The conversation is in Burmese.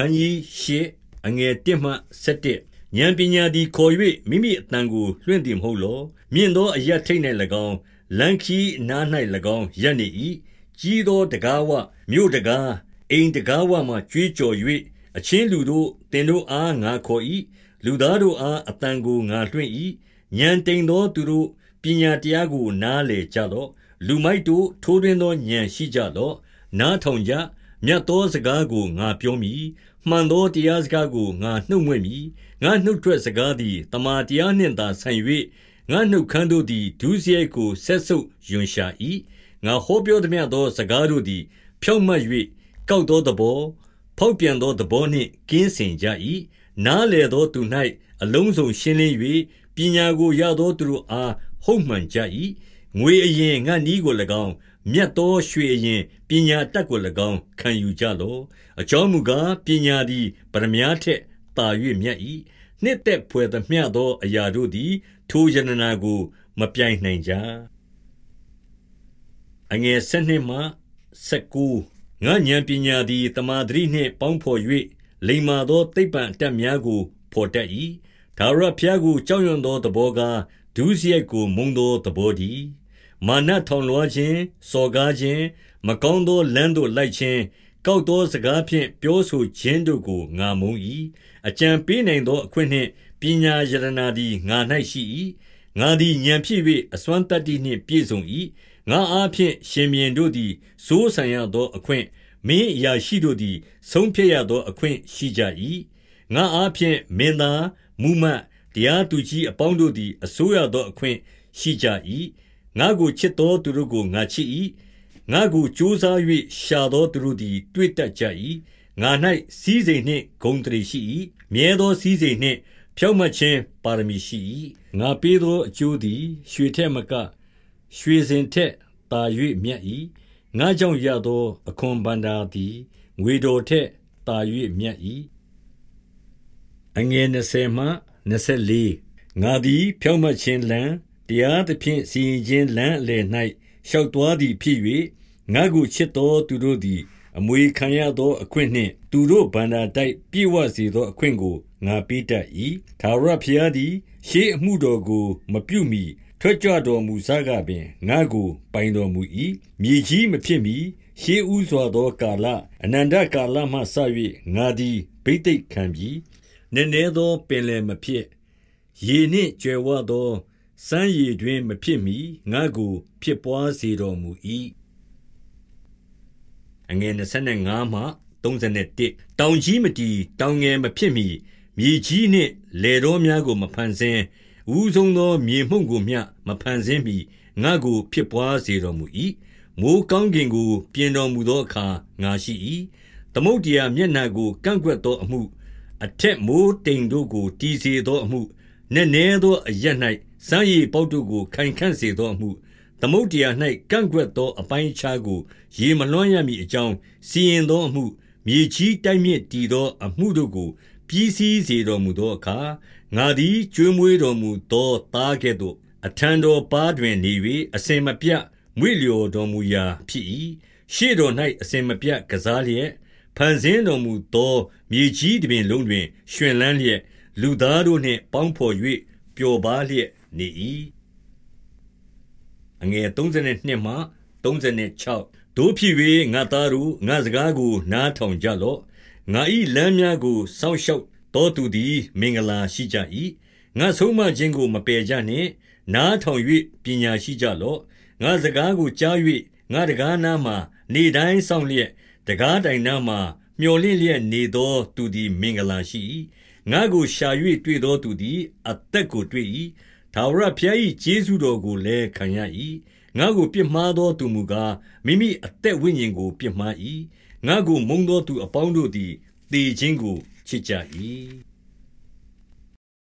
ခန်းကြီးရှစ်အငယ်1မှ7ဉာဏ်ပညာသည်ခေါ်၍မိမိအတန်ကိုလွှင့်သည်မဟုတ်လောမြင့်သောအရထိတ်၌၎င်းလန်ခီနား၌၎င်းရပ်နေ၏ကြီးသောတကားဝမြို့တကားအိမ်တကားဝမှကြွေးကြော်၍အချင်းလူတို့တင်တို့အားငါခေါ်၏လူသားတို့အားအတန်ကိုငါလွှင့်၏ဉာဏ်တိမ်သောသူတို့ပညာတရားကိုနားလေကြတော့လူမိုက်တို့ထိုးတွင်သောဉာဏ်ရှိကြတော့နားထောင်ကြ မြတ်သောစကားကိုငါပြောမည်မှန်သောတရားစကားကိုငါနှုတ်မွေ့မည်ငါနှုတ်ထွက်စကားသည်တမာတရားနှင့်သာဆိုင်၍ငါနှုတ်ခမ်းတို့သည်ဒုစရိုက်ကိုဆက်ဆုပ်ယွန်ရှာ၏ငါဟောပြောသည်မြတ်သောစကားတို့သည် ဖြောင့်မတ်၍ကောက်သောသဘောဖောက်ပြန်သောသဘောနှင့်ကင်းစင်ကြ၏နားလေသောသူ၌အလုံးစုံရှင်းလင်း၍ပညာကိုရသောသူတို့အားဟုတ်မှန်ကြ၏ငွေအရင်ငါနီးကို၎င်း မြတ်သောရွှေအရင်ပညာတတ်ကို၎င်း ခံယူကြလော့အကြောင်းမူကားပညာသည်ပရမများထက်သာ၍မြတ်၏နှစ်သက်ဖွယ်သမျှသောအရာတို့သည် ထိုယန္နာကို မပြိုင်နိုင်ကြအငယ်၁၂မှ၁၉ငါဉာဏ်ပညာသည်တမာတိနှင့်ပေါင်းဖော်၍လိမ္မာသောသိပ္ပံအတတ်များကိုဖော်တတ်၏ဒါဝရဖျားကိုကြောက်ရွံ့သောသဘောကားဒုစရိုက်ကိုမုံသောသဘောတည်း မာနထောင်လွှားခြင်းစော်ကားခြင်းမကောင်းသောလမ်းသို့လိုက်ခြင်းကောက်သောစကားဖြင့်ပြောဆိုခြင်းတို့ကိုငါမုန်း၏အကြံပေးနိုင်သောအခွင့်နှင့်ပညာယရနာသည်ငါ၌ရှိ၏ငါသည်ဉာဏ်ဖြစ်၍အစွမ်းတတ္တိနှင့်ပြည့်စုံ၏ငါအားဖြင့်ရှင်မြင်တို့သည်စိုးဆံရသောအခွင့်မင်းအရာရှိတို့သည်ဆုံးဖြတ်ရသောအခွင့်ရှိကြ၏ငါအားဖြင့်မင်းသားမူမတ်တရားသူကြီးအပေါင်းတို့သည်အစိုးရသောအခွင့်ရှိကြ၏ ငါကိုချစ်သောသူတို့ကို ငါချစ်၏ငါကိုကြိုးစား၍ရှာသောသူတို့သည် တွေ့တတ်ကြ၏ငါ၌စည်းစိမ်နှင့် ဂုံတရီရှိ၏မြဲသောစည်းစိမ်နှင့် ဖြောင့်မတ်ခြင်းပါရမီရှိ၏ငါပေးသောအကျိုးသည် ရွှေထက်မက ရွှေစင်ထက်သာ၍မြတ်၏ငါကြောင့်ရသော အခွန်ဘန္တာသည် ငွေတော်ထက်သာ၍မြတ်၏အငယ်20မှ24ငါသည် ဖြောင့်မတ်ခြင်းလံ တရားသဖြင့် စီရင်ခြင်းလမ်းအလယ်၌ရှောက်သွားသည်ဖြစ်၍ငါကိုချစ်သောသူတို့သည် အမွေခံရသောအခွင့်နှင့် သူတို့ဗန္တာတိုက်ပြည့်ဝစေသော အခွင့်ကို ငါပေးတတ်၏သာရဖျားသည် ရှေးအမှုတော်ကို မပြုမီထွက်ကြွတော်မူစားကပင် ငါကို ပိုင်တော်မူ၏မြေကြီးမဖြစ်မီရှေးဥစွာသောကာလ အနန္တကာလမှဆ၍ငါသည်ဗိသိက်ခံပြီးနည်းနည်းသော ပင်လယ်မဖြစ် ရေနှင့်ကြွယ်ဝသော စမ်းရည်တွင်မဖြစ်မီငါကို ဖြစ်ပွားစေတော်မူ၏အငယ်25မှ31တောင်ကြီးမတီတောင်ငယ်မဖြစ်မီမြေကြီးနှင့်လေတော်များကို မဖန်ဆင်းဦးဆုံးသော မြေမှုန့်ကိုမျှမဖန်ဆင်းမီငါကို ဖြစ်ပွားစေတော်မူ၏မိုးကောင်းကင်ကို ပြင်တော်မူသောအခါငါရှိ၏သမုတ်တရားမျက်နှာကိုကန့်ကွက်သောအမှု အထက်မိုးတိမ်တို့ကိုတည်စေသောအမှုနည်းနည်းသောအရ၌ စမ်းရည်ပေါက်တို့ကို ခိုင်ခန့်စေသောအမှု သမုတ်တရား၌ကန့်ကွက်သော အပိုင်းအခြားကို ရေမလွှမ်းရမည်အကြောင်း စီရင်သောအမှု မြေကြီးတိုက်မြစ်တည်သော အမှုတို့ကို ပြီးစီးစေတော်မူသောအခါ ငါသည် ကျွေးမွေးတော်မူသော သားကဲ့သို့ အထံတော်ပါတွင်နေ၍အစင်မပြတ်မွေ့လျော်တော်မူရာဖြစ်၏ရှေ့တော်၌အစင်မပြတ်ကစားလျက် ဖန်ဆင်းတော်မူသော မြေကြီးတွင်လုံးတွင်ရှင်လန်းလျက် လူသားတို့နှင့် ပေါင်းဖော်၍ပျော်ပါလျက် နေ၏အငယ်32မှ36တို့ဖြစ်၍ငါသားတို့ငါစကားကို နားထောင်ကြလော့ငါ၏လမ်းများကိုစောင့်ရှောက်တော်သူသည် မင်္ဂလာရှိကြ၏ငါဆုံးမခြင်းကို မပယ်ကြနှင့် နားထောင်၍ပညာရှိကြလော့ငါစကားကိုကြား၍ငါတကားနားမှနေတိုင်းစောင့်လျက်တကားတိုင်နားမှမျော်လင့်လျက်နေသောသူသည် မင်္ဂလာရှိ၏ငါကိုရှာ၍တွေ့သောသူသည် အသက်ကိုတွေ့၏ ထာဝရဘုရား၏ကျေးဇူးတော်ကိုလည်းခံရ၏ငါကိုပြစ်မှားသောသူမူကားမိမိအသက်ဝိညာဉ်ကိုပြစ်မှား၏ငါကိုမုန်းသောသူအပေါင်းတို့သည်သေခြင်းကိုချစ်ကြ၏